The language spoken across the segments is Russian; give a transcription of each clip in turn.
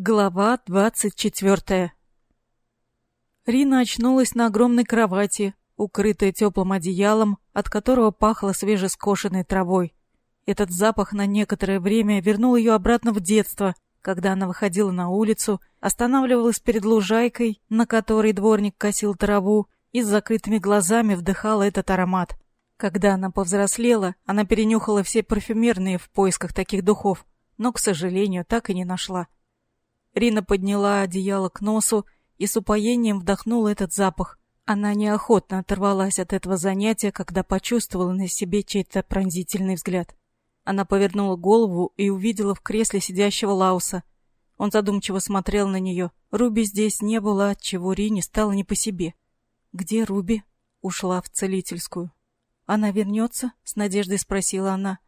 Глава двадцать четвертая Рина очнулась на огромной кровати, укрытая теплым одеялом, от которого пахло свежескошенной травой. Этот запах на некоторое время вернул ее обратно в детство, когда она выходила на улицу, останавливалась перед лужайкой, на которой дворник косил траву, и с закрытыми глазами вдыхала этот аромат. Когда она повзрослела, она перенюхала все парфюмерные в поисках таких духов, но, к сожалению, так и не нашла. Рина подняла одеяло к носу и с упоением вдохнула этот запах. Она неохотно оторвалась от этого занятия, когда почувствовала на себе чей-то пронзительный взгляд. Она повернула голову и увидела в кресле сидящего Лауса. Он задумчиво смотрел на нее. Руби здесь не было, отчего Рине стало не по себе. «Где Руби?» Ушла в целительскую. «Она вернется?» — с надеждой спросила она.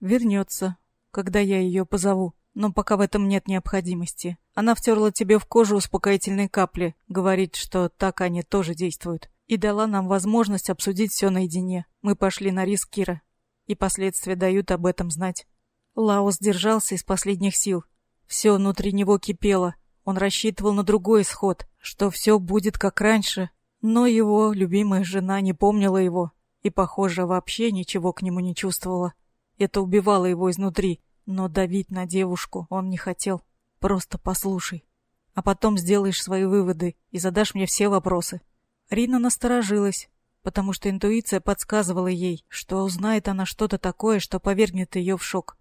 «Вернется, когда я ее позову» но пока в этом нет необходимости. Она втерла тебе в кожу успокоительные капли, говорит, что так они тоже действуют, и дала нам возможность обсудить все наедине. Мы пошли на риск Кира, и последствия дают об этом знать. Лаос держался из последних сил. Все внутри него кипело. Он рассчитывал на другой исход, что все будет как раньше, но его любимая жена не помнила его и, похоже, вообще ничего к нему не чувствовала. Это убивало его изнутри, но давить на девушку он не хотел. Просто послушай. А потом сделаешь свои выводы и задашь мне все вопросы. Рина насторожилась, потому что интуиция подсказывала ей, что узнает она что-то такое, что повергнет ее в шок.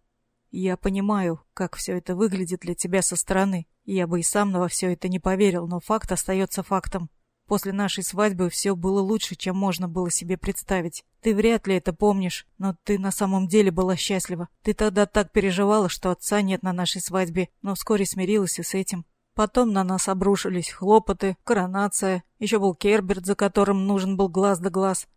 Я понимаю, как все это выглядит для тебя со стороны. Я бы и сам во все это не поверил, но факт остается фактом. После нашей свадьбы все было лучше, чем можно было себе представить. Ты вряд ли это помнишь, но ты на самом деле была счастлива. Ты тогда так переживала, что отца нет на нашей свадьбе, но вскоре смирилась и с этим. Потом на нас обрушились хлопоты, коронация, еще был Керберт, за которым нужен был глаз да глаз.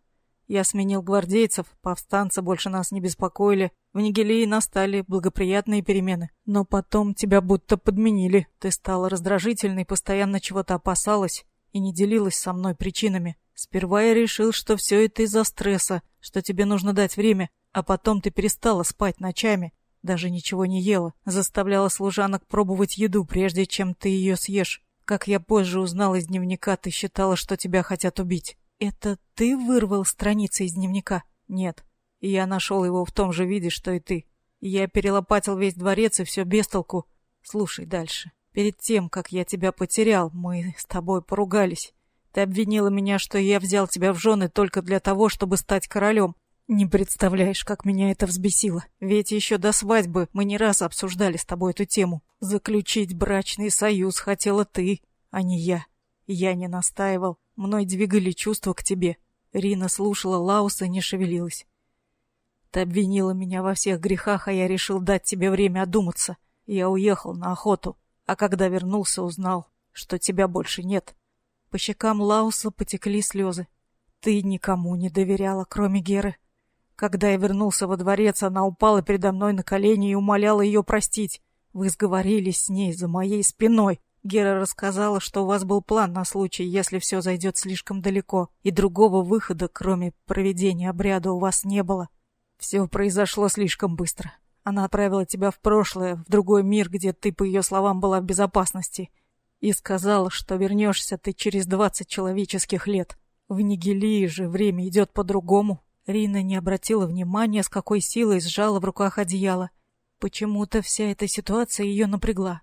Я сменил гвардейцев, повстанцы больше нас не беспокоили. В Нигелии настали благоприятные перемены. Но потом тебя будто подменили. Ты стала раздражительной, постоянно чего-то опасалась и не делилась со мной причинами. Сперва я решил, что все это из-за стресса, что тебе нужно дать время, а потом ты перестала спать ночами, даже ничего не ела, заставляла служанок пробовать еду, прежде чем ты ее съешь. Как я позже узнал из дневника, ты считала, что тебя хотят убить. Это ты вырвал страницы из дневника? Нет. И я нашел его в том же виде, что и ты. Я перелопатил весь дворец и все без толку. Слушай дальше. Перед тем, как я тебя потерял, мы с тобой поругались. Ты обвинила меня, что я взял тебя в жены только для того, чтобы стать королем. Не представляешь, как меня это взбесило. Ведь еще до свадьбы мы не раз обсуждали с тобой эту тему. Заключить брачный союз хотела ты, а не я. Я не настаивал. Мной двигали чувства к тебе. Рина слушала Лауса и не шевелилась. Ты обвинила меня во всех грехах, а я решил дать тебе время одуматься. Я уехал на охоту а когда вернулся, узнал, что тебя больше нет. По щекам Лауса потекли слезы. Ты никому не доверяла, кроме Геры. Когда я вернулся во дворец, она упала передо мной на колени и умоляла ее простить. Вы сговорились с ней за моей спиной. Гера рассказала, что у вас был план на случай, если все зайдет слишком далеко, и другого выхода, кроме проведения обряда, у вас не было. Все произошло слишком быстро. Она отправила тебя в прошлое, в другой мир, где ты, по ее словам, была в безопасности. И сказала, что вернешься ты через двадцать человеческих лет. В Нигелии же время идет по-другому. Рина не обратила внимания, с какой силой сжала в руках одеяло. Почему-то вся эта ситуация ее напрягла.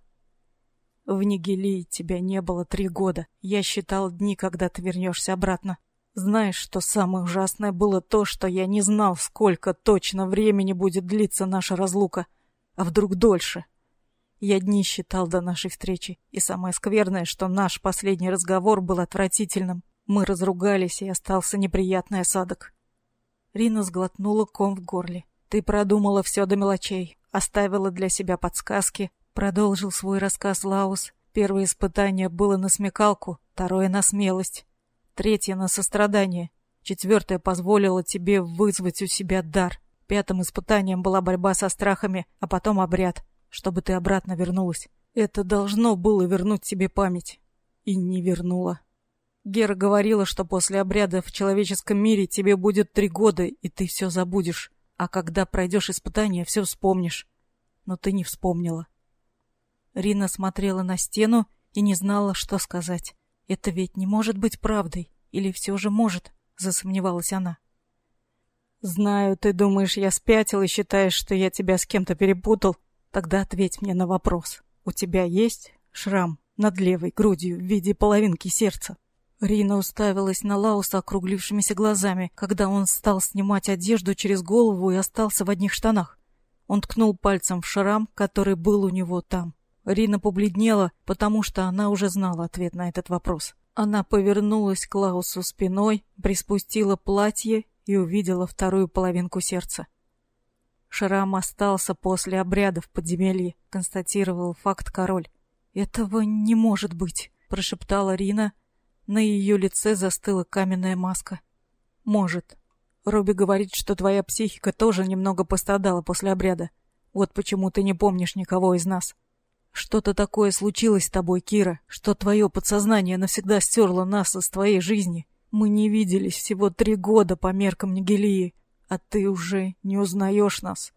В Нигелии тебя не было три года. Я считал дни, когда ты вернешься обратно. Знаешь, что самое ужасное было то, что я не знал, сколько точно времени будет длиться наша разлука, а вдруг дольше. Я дни считал до нашей встречи, и самое скверное, что наш последний разговор был отвратительным. Мы разругались, и остался неприятный осадок. Рина сглотнула ком в горле. Ты продумала все до мелочей, оставила для себя подсказки, продолжил свой рассказ Лаус. Первое испытание было на смекалку, второе на смелость третье на сострадание, четвертое позволило тебе вызвать у себя дар. Пятым испытанием была борьба со страхами, а потом обряд, чтобы ты обратно вернулась. Это должно было вернуть тебе память. И не вернуло. Гера говорила, что после обряда в человеческом мире тебе будет три года, и ты все забудешь. А когда пройдешь испытание, все вспомнишь. Но ты не вспомнила. Рина смотрела на стену и не знала, что сказать. Это ведь не может быть правдой. Или все же может, засомневалась она. Знаю, ты думаешь, я спятил и считаешь, что я тебя с кем-то перепутал. Тогда ответь мне на вопрос. У тебя есть шрам над левой грудью в виде половинки сердца? Рина уставилась на Лауса округлившимися глазами, когда он стал снимать одежду через голову и остался в одних штанах. Он ткнул пальцем в шрам, который был у него там. Рина побледнела, потому что она уже знала ответ на этот вопрос. Она повернулась к Лаусу спиной, приспустила платье и увидела вторую половинку сердца. Шрам остался после обряда в подземелье, констатировал факт король. «Этого не может быть», — прошептала Рина, на ее лице застыла каменная маска. Может. Робби говорит, что твоя психика тоже немного пострадала после обряда. Вот почему ты не помнишь никого из нас. Что-то такое случилось с тобой, Кира, что твое подсознание навсегда стерло нас из твоей жизни. Мы не виделись всего три года по меркам Нигелии, а ты уже не узнаешь нас.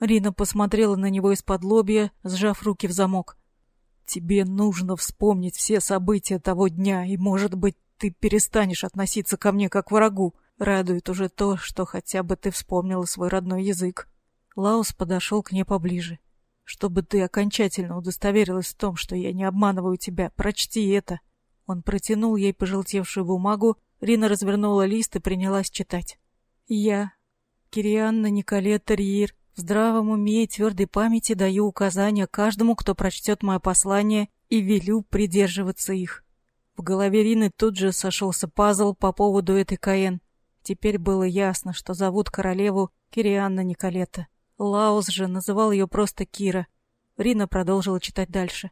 Рина посмотрела на него из-под лобья, сжав руки в замок. Тебе нужно вспомнить все события того дня, и, может быть, ты перестанешь относиться ко мне как к врагу. Радует уже то, что хотя бы ты вспомнила свой родной язык. Лаус подошел к ней поближе. Чтобы ты окончательно удостоверилась в том, что я не обманываю тебя, прочти это. Он протянул ей пожелтевшую бумагу, Рина развернула лист и принялась читать. Я, Кирианна Николета Риир, в здравом уме и твердой памяти даю указания каждому, кто прочтет мое послание, и велю придерживаться их. В голове Рины тут же сошелся пазл по поводу этой Каэн. Теперь было ясно, что зовут королеву Кирианна Николета. Лаус же называл ее просто Кира. Рина продолжила читать дальше.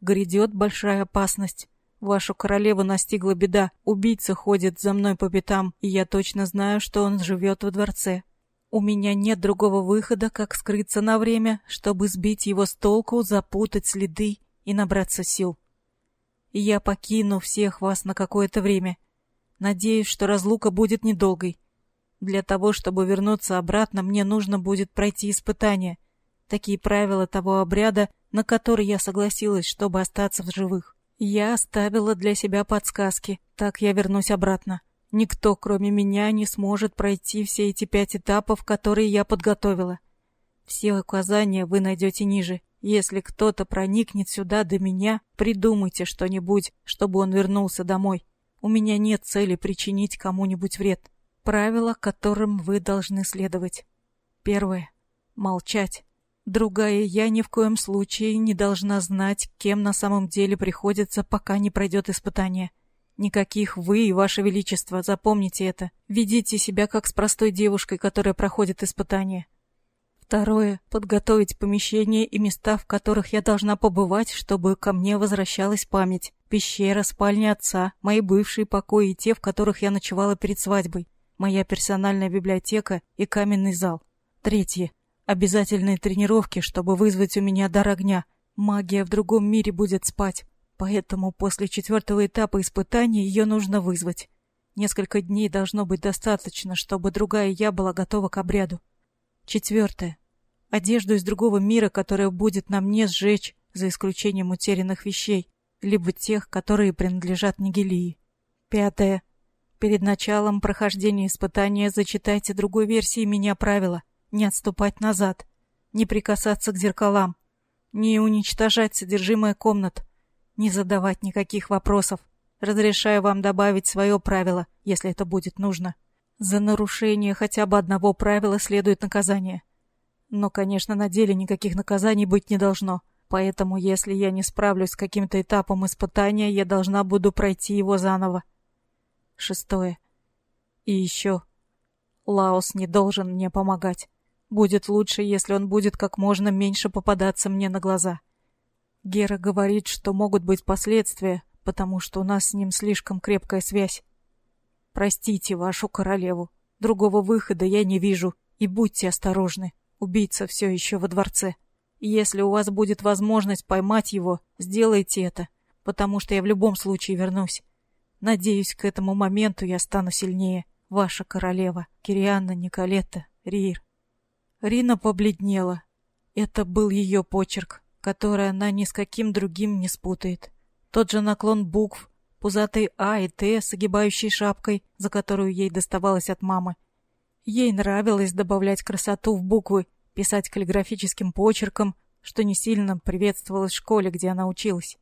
«Грядет большая опасность. Вашу королеву настигла беда. Убийца ходит за мной по пятам, и я точно знаю, что он живет во дворце. У меня нет другого выхода, как скрыться на время, чтобы сбить его с толку, запутать следы и набраться сил. Я покину всех вас на какое-то время. Надеюсь, что разлука будет недолгой. Для того, чтобы вернуться обратно, мне нужно будет пройти испытания. Такие правила того обряда, на который я согласилась, чтобы остаться в живых. Я оставила для себя подсказки, так я вернусь обратно. Никто, кроме меня, не сможет пройти все эти пять этапов, которые я подготовила. Все указания вы найдете ниже. Если кто-то проникнет сюда до меня, придумайте что-нибудь, чтобы он вернулся домой. У меня нет цели причинить кому-нибудь вред. Правила, которым вы должны следовать. Первое. Молчать. Другая я ни в коем случае не должна знать, кем на самом деле приходится, пока не пройдет испытание. Никаких вы и ваше величество, запомните это. Ведите себя как с простой девушкой, которая проходит испытание. Второе подготовить помещение и места, в которых я должна побывать, чтобы ко мне возвращалась память. Пещера, спальня отца, мои бывшие покои и те, в которых я ночевала перед свадьбой, моя персональная библиотека и каменный зал. Третье обязательные тренировки, чтобы вызвать у меня дар огня. Магия в другом мире будет спать. Поэтому после четвертого этапа испытания ее нужно вызвать. Несколько дней должно быть достаточно, чтобы другая я была готова к обряду. Четвертое. Одежду из другого мира, которая будет на мне сжечь, за исключением утерянных вещей, либо тех, которые принадлежат Нигелии. Пятое. Перед началом прохождения испытания зачитайте другой версии меня правила. Не отступать назад. Не прикасаться к зеркалам. Не уничтожать содержимое комнат не задавать никаких вопросов. Разрешаю вам добавить свое правило, если это будет нужно. За нарушение хотя бы одного правила следует наказание. Но, конечно, на деле никаких наказаний быть не должно. Поэтому, если я не справлюсь с каким-то этапом испытания, я должна буду пройти его заново. Шестое. И еще. Лаос не должен мне помогать. Будет лучше, если он будет как можно меньше попадаться мне на глаза. Гера говорит, что могут быть последствия, потому что у нас с ним слишком крепкая связь. Простите вашу королеву. Другого выхода я не вижу. И будьте осторожны. Убийца все еще во дворце. Если у вас будет возможность поймать его, сделайте это, потому что я в любом случае вернусь. Надеюсь, к этому моменту я стану сильнее. Ваша королева, Кирианна Николетта Риир. Рина побледнела. Это был ее почерк который она ни с каким другим не спутает. Тот же наклон букв, пузатый А и Т с огибающей шапкой, за которую ей доставалось от мамы. Ей нравилось добавлять красоту в буквы, писать каллиграфическим почерком, что не сильно приветствовалось в школе, где она училась.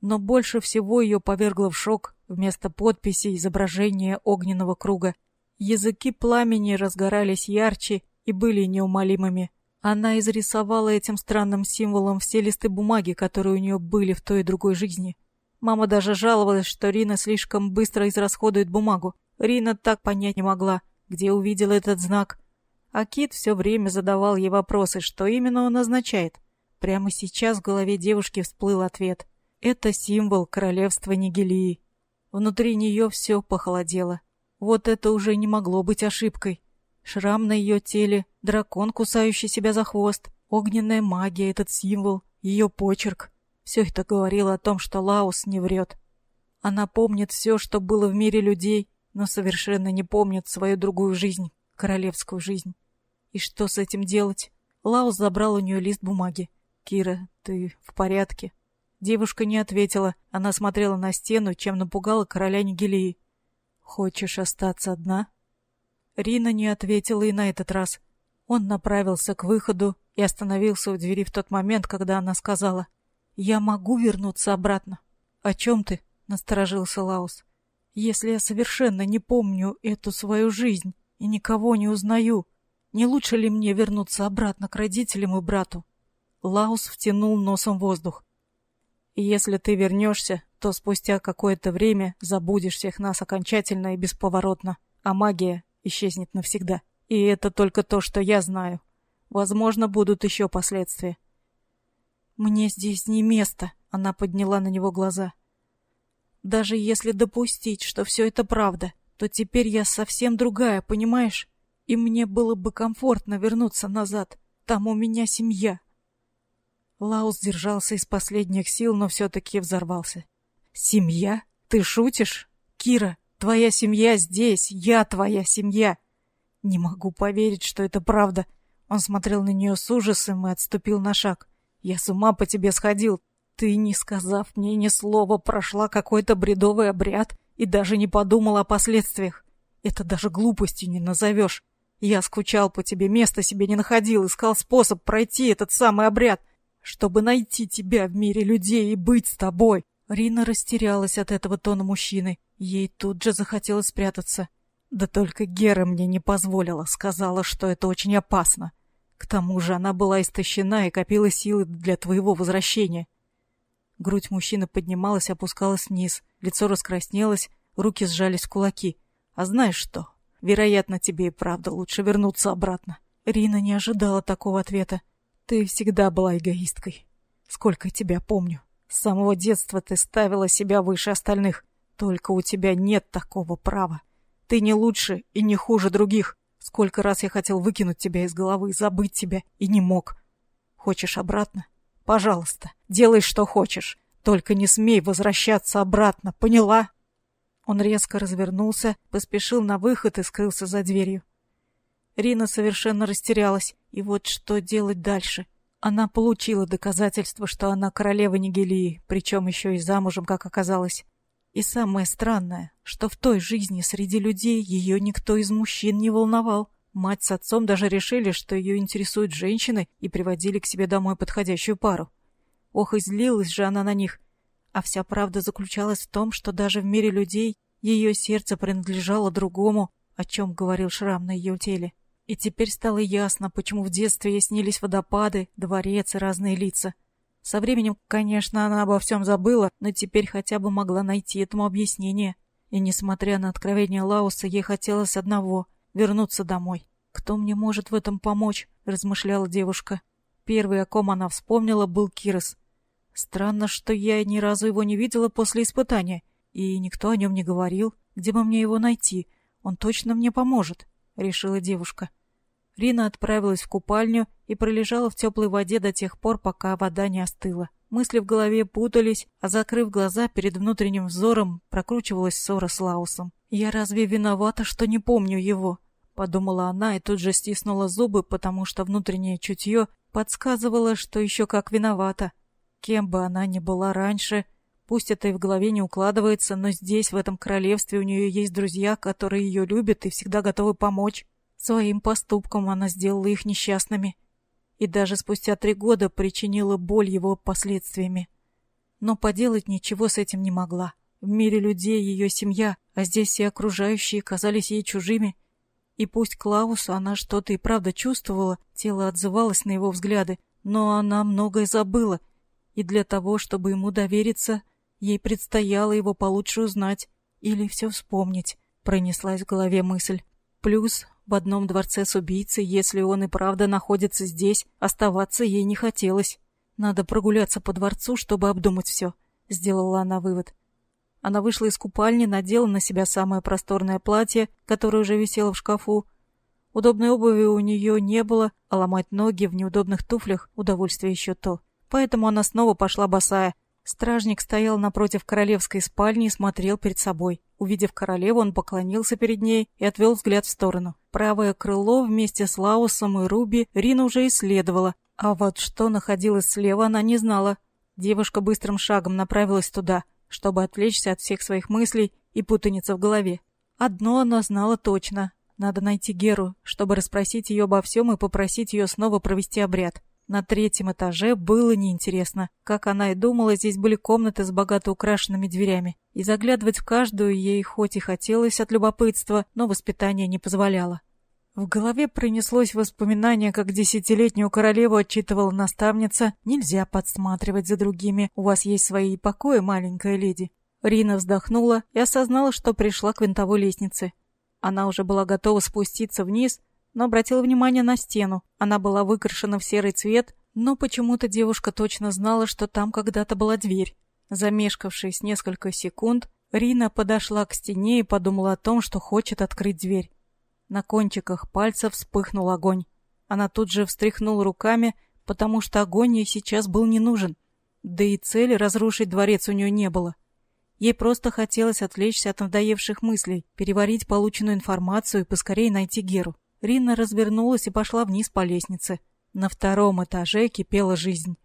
Но больше всего ее повергло в шок вместо подписи изображение огненного круга. Языки пламени разгорались ярче и были неумолимыми. Она изрисовала этим странным символом все листы бумаги, которые у нее были в той и другой жизни. Мама даже жаловалась, что Рина слишком быстро израсходует бумагу. Рина так понять не могла, где увидела этот знак. А Кит все время задавал ей вопросы, что именно он означает. Прямо сейчас в голове девушки всплыл ответ. Это символ королевства Нигелии. Внутри нее все похолодело. Вот это уже не могло быть ошибкой. Шрам на ее теле, дракон, кусающий себя за хвост, огненная магия, этот символ, ее почерк. Все это говорило о том, что Лаус не врет. Она помнит все, что было в мире людей, но совершенно не помнит свою другую жизнь, королевскую жизнь. И что с этим делать? Лаус забрал у нее лист бумаги. «Кира, ты в порядке?» Девушка не ответила. Она смотрела на стену, чем напугала короля Нигелии. «Хочешь остаться одна?» Рина не ответила и на этот раз. Он направился к выходу и остановился у двери в тот момент, когда она сказала «Я могу вернуться обратно». «О чем ты?» — насторожился Лаус. «Если я совершенно не помню эту свою жизнь и никого не узнаю, не лучше ли мне вернуться обратно к родителям и брату?» Лаус втянул носом воздух. «Если ты вернешься, то спустя какое-то время забудешь всех нас окончательно и бесповоротно, а магия исчезнет навсегда. И это только то, что я знаю. Возможно, будут еще последствия. «Мне здесь не место», — она подняла на него глаза. «Даже если допустить, что все это правда, то теперь я совсем другая, понимаешь? И мне было бы комфортно вернуться назад. Там у меня семья». Лаус держался из последних сил, но все-таки взорвался. «Семья? Ты шутишь? Кира, Твоя семья здесь, я твоя семья. Не могу поверить, что это правда. Он смотрел на нее с ужасом и отступил на шаг. Я с ума по тебе сходил. Ты, не сказав мне ни слова, прошла какой-то бредовый обряд и даже не подумала о последствиях. Это даже глупостью не назовешь. Я скучал по тебе, места себе не находил, искал способ пройти этот самый обряд, чтобы найти тебя в мире людей и быть с тобой. Рина растерялась от этого тона мужчины. Ей тут же захотелось спрятаться. Да только Гера мне не позволила, сказала, что это очень опасно. К тому же она была истощена и копила силы для твоего возвращения. Грудь мужчины поднималась, опускалась вниз, лицо раскраснелось, руки сжались в кулаки. А знаешь что? Вероятно, тебе и правда лучше вернуться обратно. Рина не ожидала такого ответа. Ты всегда была эгоисткой. Сколько тебя помню. С самого детства ты ставила себя выше остальных. Только у тебя нет такого права. Ты не лучше и не хуже других. Сколько раз я хотел выкинуть тебя из головы, забыть тебя, и не мог. Хочешь обратно? Пожалуйста, делай, что хочешь. Только не смей возвращаться обратно, поняла? Он резко развернулся, поспешил на выход и скрылся за дверью. Рина совершенно растерялась. И вот что делать дальше? Она получила доказательство, что она королева Нигелии, причем еще и замужем, как оказалось. И самое странное, что в той жизни среди людей ее никто из мужчин не волновал. Мать с отцом даже решили, что ее интересуют женщины, и приводили к себе домой подходящую пару. Ох, и злилась же она на них. А вся правда заключалась в том, что даже в мире людей ее сердце принадлежало другому, о чем говорил шрам на ее теле. И теперь стало ясно, почему в детстве ей снились водопады, дворец и разные лица. Со временем, конечно, она обо всем забыла, но теперь хотя бы могла найти этому объяснение. И, несмотря на откровение Лауса, ей хотелось одного — вернуться домой. «Кто мне может в этом помочь?» — размышляла девушка. Первый, о ком она вспомнила, был Кирос. Странно, что я ни разу его не видела после испытания, и никто о нем не говорил. Где бы мне его найти? Он точно мне поможет, — решила девушка. Рина отправилась в купальню и пролежала в теплой воде до тех пор, пока вода не остыла. Мысли в голове путались, а закрыв глаза перед внутренним взором, прокручивалась ссора с Лаусом. «Я разве виновата, что не помню его?» — подумала она и тут же стиснула зубы, потому что внутреннее чутье подсказывало, что еще как виновата. Кем бы она ни была раньше, пусть это и в голове не укладывается, но здесь, в этом королевстве, у нее есть друзья, которые ее любят и всегда готовы помочь. Своим поступком она сделала их несчастными. И даже спустя три года причинила боль его последствиями. Но поделать ничего с этим не могла. В мире людей ее семья, а здесь все окружающие казались ей чужими. И пусть Клаусу она что-то и правда чувствовала, тело отзывалось на его взгляды, но она многое забыла, и для того, чтобы ему довериться, ей предстояло его получше узнать или все вспомнить, пронеслась в голове мысль. Плюс в одном дворце с убийцей, если он и правда находится здесь, оставаться ей не хотелось. Надо прогуляться по дворцу, чтобы обдумать все, сделала она вывод. Она вышла из купальни, надела на себя самое просторное платье, которое уже висело в шкафу. Удобной обуви у нее не было, а ломать ноги в неудобных туфлях — удовольствие еще то. Поэтому она снова пошла босая. Стражник стоял напротив королевской спальни и смотрел перед собой. Увидев королеву, он поклонился перед ней и отвел взгляд в сторону. Правое крыло вместе с Лаусом и Руби Рина уже исследовала, а вот что находилось слева, она не знала. Девушка быстрым шагом направилась туда — чтобы отвлечься от всех своих мыслей и путаницы в голове. Одно она знала точно. Надо найти Геру, чтобы расспросить ее обо всем и попросить ее снова провести обряд. На третьем этаже было неинтересно. Как она и думала, здесь были комнаты с богато украшенными дверями. И заглядывать в каждую ей хоть и хотелось от любопытства, но воспитание не позволяло. В голове пронеслось воспоминание, как десятилетнюю королеву отчитывала наставница «Нельзя подсматривать за другими, у вас есть свои покои, маленькая леди». Рина вздохнула и осознала, что пришла к винтовой лестнице. Она уже была готова спуститься вниз, но обратила внимание на стену. Она была выкрашена в серый цвет, но почему-то девушка точно знала, что там когда-то была дверь. Замешкавшись несколько секунд, Рина подошла к стене и подумала о том, что хочет открыть дверь. На кончиках пальцев вспыхнул огонь. Она тут же встряхнула руками, потому что огонь ей сейчас был не нужен. Да и цели разрушить дворец у нее не было. Ей просто хотелось отвлечься от надоевших мыслей, переварить полученную информацию и поскорее найти Геру. Рина развернулась и пошла вниз по лестнице. На втором этаже кипела жизнь.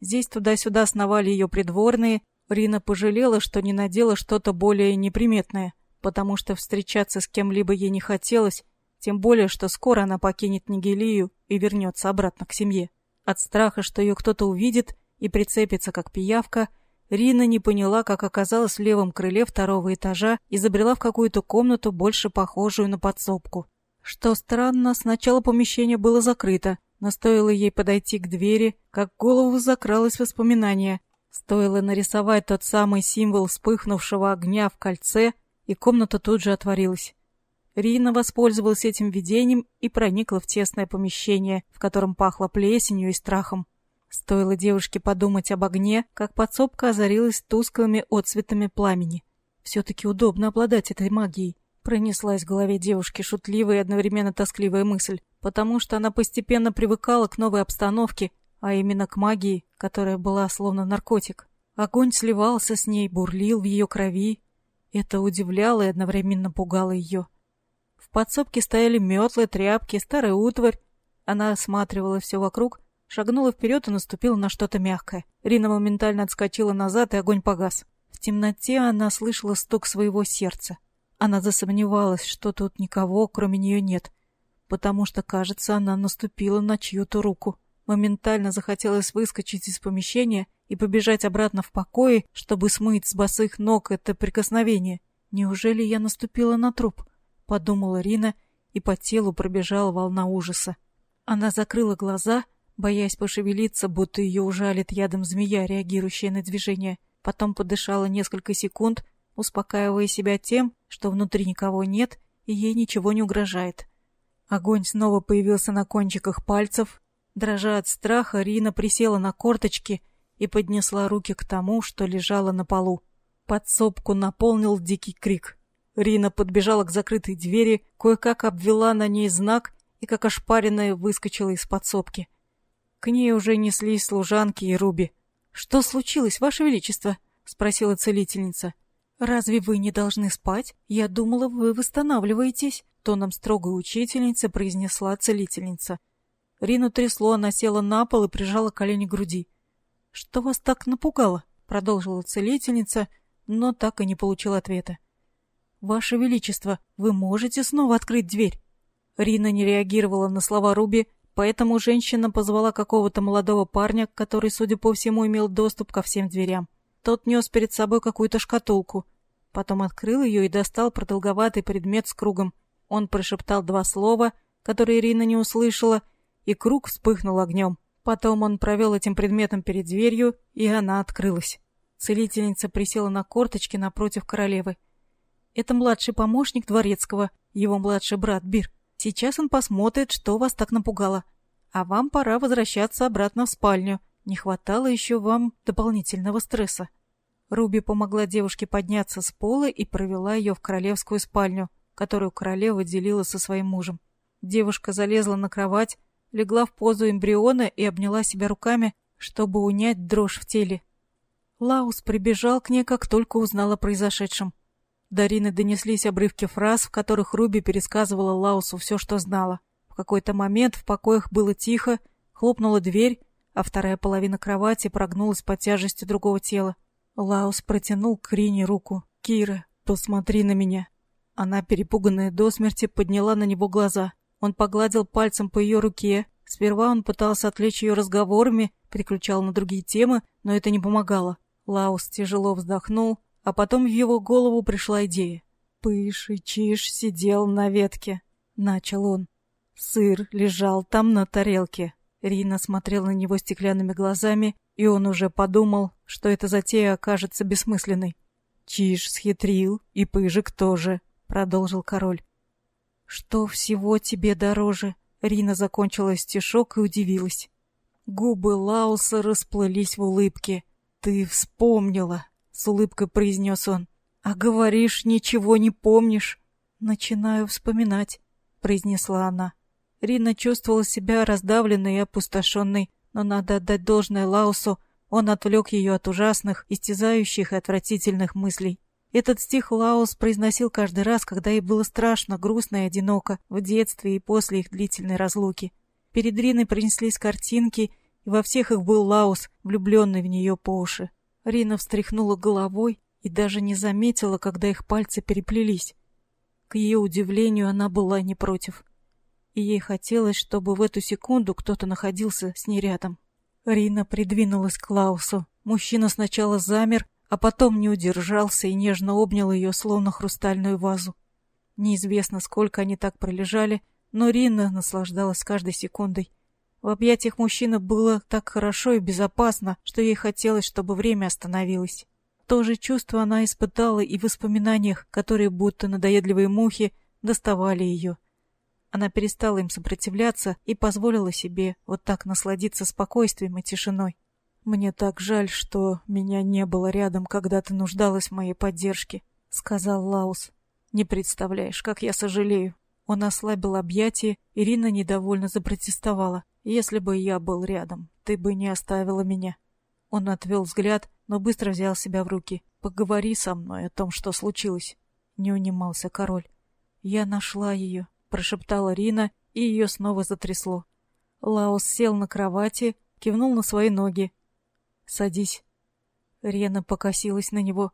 Здесь туда-сюда сновали ее придворные. Рина пожалела, что не надела что-то более неприметное, потому что встречаться с кем-либо ей не хотелось, тем более, что скоро она покинет Нигелию и вернется обратно к семье. От страха, что ее кто-то увидит и прицепится как пиявка, Рина не поняла, как оказалась в левом крыле второго этажа и забрела в какую-то комнату, больше похожую на подсобку. Что странно, сначала помещение было закрыто, но стоило ей подойти к двери, как в голову закралось воспоминание. Стоило нарисовать тот самый символ вспыхнувшего огня в кольце, и комната тут же отворилась. Рина воспользовалась этим видением и проникла в тесное помещение, в котором пахло плесенью и страхом. Стоило девушке подумать об огне, как подсобка озарилась тусклыми отцветами пламени. Все-таки удобно обладать этой магией. Пронеслась в голове девушки шутливая и одновременно тоскливая мысль, потому что она постепенно привыкала к новой обстановке, а именно к магии, которая была словно наркотик. Огонь сливался с ней, бурлил в ее крови. Это удивляло и одновременно пугало ее. В подсобке стояли метлы, тряпки, старая утварь. Она осматривала все вокруг, шагнула вперед и наступила на что-то мягкое. Рина моментально отскочила назад, и огонь погас. В темноте она слышала стук своего сердца. Она засомневалась, что тут никого, кроме нее нет, потому что, кажется, она наступила на чью-то руку. Моментально захотелось выскочить из помещения и побежать обратно в покое, чтобы смыть с босых ног это прикосновение. Неужели я наступила на труп? подумала Рина, и по телу пробежала волна ужаса. Она закрыла глаза, боясь пошевелиться, будто ее ужалит ядом змея, реагирующая на движение. Потом подышала несколько секунд, успокаивая себя тем, что внутри никого нет и ей ничего не угрожает. Огонь снова появился на кончиках пальцев. Дрожа от страха, Рина присела на корточки и поднесла руки к тому, что лежало на полу. Подсобку наполнил дикий крик. Рина подбежала к закрытой двери, кое-как обвела на ней знак и, как ошпаренная, выскочила из подсобки. К ней уже неслись служанки и Руби. «Что случилось, Ваше Величество?» — спросила целительница. «Разве вы не должны спать? Я думала, вы восстанавливаетесь», — тоном строгой учительницы произнесла целительница. Рину трясло, она села на пол и прижала колени к груди. «Что вас так напугало?» — продолжила целительница, но так и не получил ответа. «Ваше Величество, вы можете снова открыть дверь?» Рина не реагировала на слова Руби, поэтому женщина позвала какого-то молодого парня, который, судя по всему, имел доступ ко всем дверям. Тот нес перед собой какую-то шкатулку. Потом открыл ее и достал продолговатый предмет с кругом. Он прошептал два слова, которые Ирина не услышала, и круг вспыхнул огнем. Потом он провел этим предметом перед дверью, и она открылась. Целительница присела на корточки напротив королевы. Это младший помощник дворецкого, его младший брат Бир. Сейчас он посмотрит, что вас так напугало. А вам пора возвращаться обратно в спальню. Не хватало еще вам дополнительного стресса. Руби помогла девушке подняться с пола и провела ее в королевскую спальню, которую королева делила со своим мужем. Девушка залезла на кровать, легла в позу эмбриона и обняла себя руками, чтобы унять дрожь в теле. Лаус прибежал к ней, как только узнал о произошедшем. До Рины донеслись обрывки фраз, в которых Руби пересказывала Лаусу все, что знала. В какой-то момент в покоях было тихо, хлопнула дверь, а вторая половина кровати прогнулась под тяжестью другого тела. Лаус протянул к Рине руку. «Кира, посмотри на меня». Она, перепуганная до смерти, подняла на него глаза. Он погладил пальцем по ее руке. Сперва он пытался отвлечь ее разговорами, переключал на другие темы, но это не помогало. Лаус тяжело вздохнул, а потом в его голову пришла идея. «Пыш и Чиш сидел на ветке», — начал он. Сыр лежал там на тарелке. Рина смотрела на него стеклянными глазами, и он уже подумал, что эта затея окажется бессмысленной. «Чиж схитрил, и Пыжик тоже», — продолжил король. «Что всего тебе дороже?» Рина закончила стишок и удивилась. Губы Лауса расплылись в улыбке. «Ты вспомнила!» с улыбкой произнес он. А говоришь, ничего не помнишь? Начинаю вспоминать, произнесла она. Рина чувствовала себя раздавленной и опустошенной, но надо отдать должное Лаусу, он отвлек ее от ужасных, истязающих и отвратительных мыслей. Этот стих Лаус произносил каждый раз, когда ей было страшно, грустно и одиноко, в детстве и после их длительной разлуки. Перед Риной принеслись картинки, и во всех их был Лаус, влюбленный в нее по уши. Рина встряхнула головой и даже не заметила, когда их пальцы переплелись. К ее удивлению, она была не против. И ей хотелось, чтобы в эту секунду кто-то находился с ней рядом. Рина придвинулась к Клаусу. Мужчина сначала замер, а потом не удержался и нежно обнял ее, словно хрустальную вазу. Неизвестно, сколько они так пролежали, но Рина наслаждалась каждой секундой. В объятиях мужчины было так хорошо и безопасно, что ей хотелось, чтобы время остановилось. То же чувство она испытала и в воспоминаниях, которые будто надоедливые мухи доставали ее. Она перестала им сопротивляться и позволила себе вот так насладиться спокойствием и тишиной. «Мне так жаль, что меня не было рядом, когда ты нуждалась в моей поддержке», — сказал Лаус. «Не представляешь, как я сожалею». Он ослабил объятия, Ирина недовольно запротестовала. Если бы я был рядом, ты бы не оставила меня. Он отвел взгляд, но быстро взял себя в руки. Поговори со мной о том, что случилось. Не унимался король. Я нашла ее, прошептала Рина, и ее снова затрясло. Лаос сел на кровати, кивнул на свои ноги. Садись. Рена покосилась на него.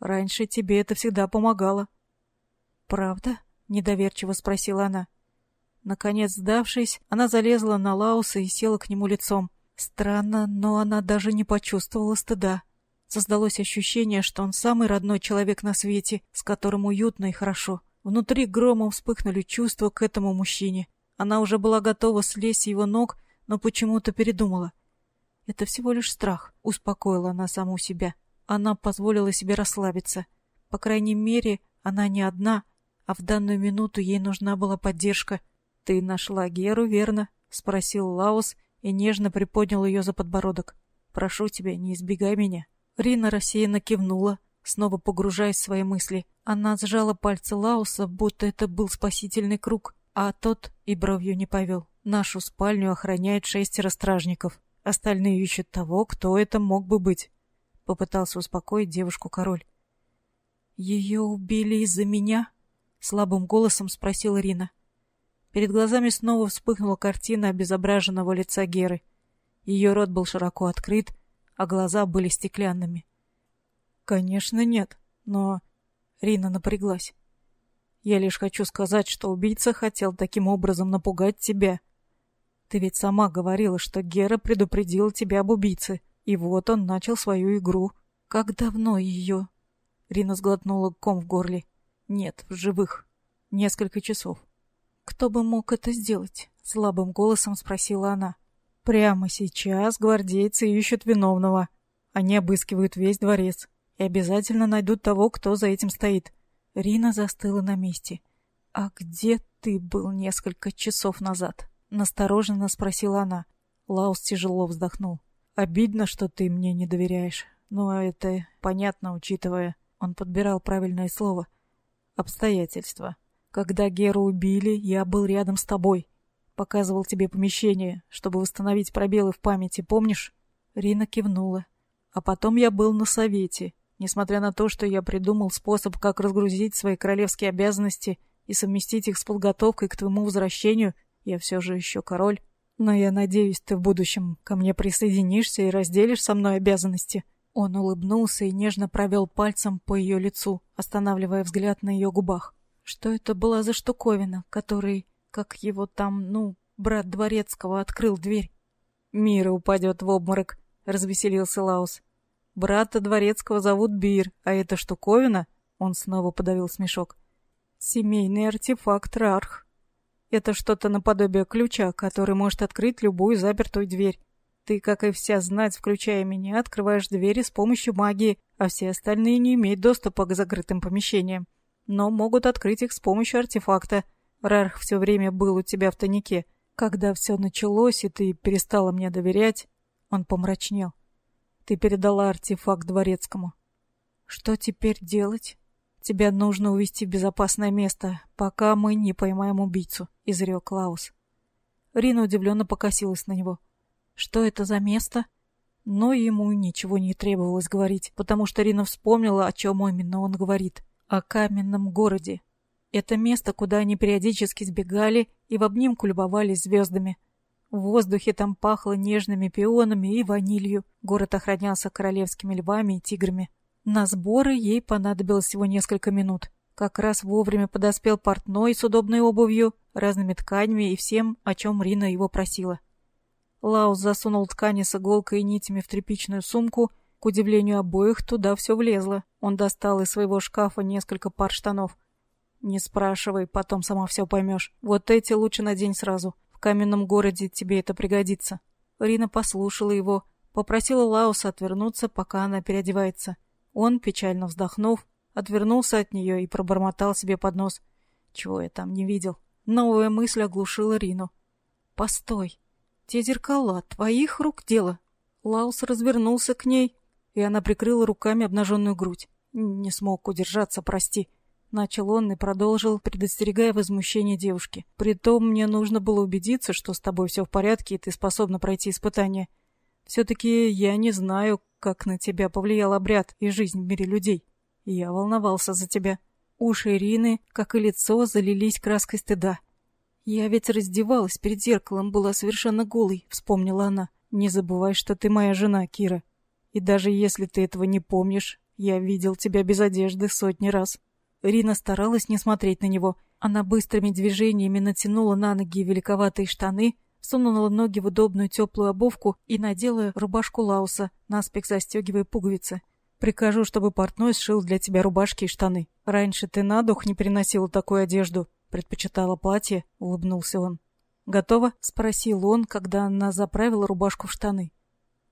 Раньше тебе это всегда помогало. Правда? недоверчиво спросила она. Наконец, сдавшись, она залезла на Лауса и села к нему лицом. Странно, но она даже не почувствовала стыда. Создалось ощущение, что он самый родной человек на свете, с которым уютно и хорошо. Внутри громом вспыхнули чувства к этому мужчине. Она уже была готова слезть с его ног, но почему-то передумала. Это всего лишь страх, успокоила она саму себя. Она позволила себе расслабиться. По крайней мере, она не одна, а в данную минуту ей нужна была поддержка, «Ты нашла Геру, верно?» — спросил Лаус и нежно приподнял ее за подбородок. «Прошу тебя, не избегай меня». Рина рассеянно кивнула, снова погружаясь в свои мысли. Она сжала пальцы Лауса, будто это был спасительный круг, а тот и бровью не повел. Нашу спальню охраняют шестеро стражников. Остальные ищут того, кто это мог бы быть. Попытался успокоить девушку король. «Ее убили из-за меня?» — слабым голосом спросила Рина. Перед глазами снова вспыхнула картина обезображенного лица Геры. Ее рот был широко открыт, а глаза были стеклянными. «Конечно нет, но...» Рина напряглась. «Я лишь хочу сказать, что убийца хотел таким образом напугать тебя. Ты ведь сама говорила, что Гера предупредил тебя об убийце, и вот он начал свою игру. Как давно ее?» Рина сглотнула ком в горле. «Нет, в живых. Несколько часов». «Кто бы мог это сделать?» — слабым голосом спросила она. «Прямо сейчас гвардейцы ищут виновного. Они обыскивают весь дворец и обязательно найдут того, кто за этим стоит». Рина застыла на месте. «А где ты был несколько часов назад?» — настороженно спросила она. Лаус тяжело вздохнул. «Обидно, что ты мне не доверяешь, но это понятно, учитывая...» Он подбирал правильное слово. «Обстоятельства. Когда Геру убили, я был рядом с тобой. Показывал тебе помещение, чтобы восстановить пробелы в памяти, помнишь?» Рина кивнула. «А потом я был на совете. Несмотря на то, что я придумал способ, как разгрузить свои королевские обязанности и совместить их с подготовкой к твоему возвращению, я все же еще король. Но я надеюсь, ты в будущем ко мне присоединишься и разделишь со мной обязанности». Он улыбнулся и нежно провел пальцем по ее лицу, останавливая взгляд на ее губах. Что это была за штуковина, который, как его там, ну, брат Дворецкого, открыл дверь? «Мира упадет в обморок», — развеселился Лаус. «Брата Дворецкого зовут Бир, а эта штуковина...» — он снова подавил смешок. «Семейный артефакт Рарх. Это что-то наподобие ключа, который может открыть любую запертую дверь. Ты, как и вся знать, включая меня, открываешь двери с помощью магии, а все остальные не имеют доступа к закрытым помещениям. Но могут открыть их с помощью артефакта. Рарх все время был у тебя в тайнике. Когда все началось, и ты перестала мне доверять, он помрачнел. Ты передала артефакт дворецкому. Что теперь делать? Тебя нужно увести в безопасное место, пока мы не поймаем убийцу, изрек Клаус. Рина удивленно покосилась на него. Что это за место? Но ему ничего не требовалось говорить, потому что Рина вспомнила, о чем именно он говорит. О каменном городе. Это место, куда они периодически сбегали и в обнимку любовались звездами. В воздухе там пахло нежными пионами и ванилью. Город охранялся королевскими львами и тиграми. На сборы ей понадобилось всего несколько минут. Как раз вовремя подоспел портной с удобной обувью, разными тканями и всем, о чем Рина его просила. Лаус засунул ткани с иголкой и нитями в тряпичную сумку. К удивлению обоих, туда все влезло. Он достал из своего шкафа несколько пар штанов. «Не спрашивай, потом сама все поймешь. Вот эти лучше надень сразу. В каменном городе тебе это пригодится». Рина послушала его, попросила Лауса отвернуться, пока она переодевается. Он, печально вздохнув, отвернулся от нее и пробормотал себе под нос. Чего я там не видел? Новая мысль оглушила Рину. «Постой!» Те зеркала, твоих рук дело. Лаус развернулся к ней, и она прикрыла руками обнаженную грудь. Не смог удержаться, прости. Начал он и продолжил, предостерегая возмущение девушки. Притом мне нужно было убедиться, что с тобой все в порядке и ты способна пройти испытание. Все-таки я не знаю, как на тебя повлиял обряд и жизнь в мире людей. Я волновался за тебя. Уши Ирины, как и лицо, залились краской стыда. «Я ведь раздевалась перед зеркалом, была совершенно голой», — вспомнила она. «Не забывай, что ты моя жена, Кира. И даже если ты этого не помнишь, я видел тебя без одежды сотни раз». Рина старалась не смотреть на него. Она быстрыми движениями натянула на ноги великоватые штаны, сунула ноги в удобную теплую обувку и надела рубашку Лауса, наспех застегивая пуговицы. «Прикажу, чтобы портной сшил для тебя рубашки и штаны. Раньше ты на дух не переносила такую одежду. Предпочитала платье, улыбнулся он. Готово? спросил он, когда она заправила рубашку в штаны.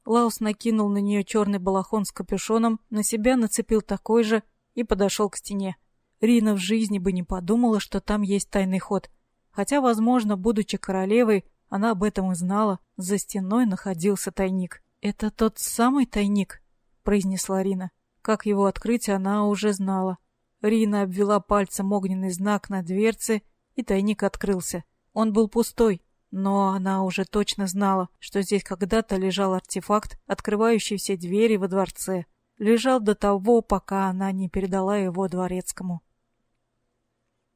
Лаус накинул на нее черный балахон с капюшоном, на себя нацепил такой же и подошел к стене. Рина в жизни бы не подумала, что там есть тайный ход. Хотя, возможно, будучи королевой, она об этом и знала. За стеной находился тайник. «Это тот самый тайник?» — произнесла Рина. Как его открыть, она уже знала. Рина обвела пальцем огненный знак на дверце, и тайник открылся. Он был пустой, но она уже точно знала, что здесь когда-то лежал артефакт, открывающий все двери во дворце. Лежал до того, пока она не передала его дворецкому.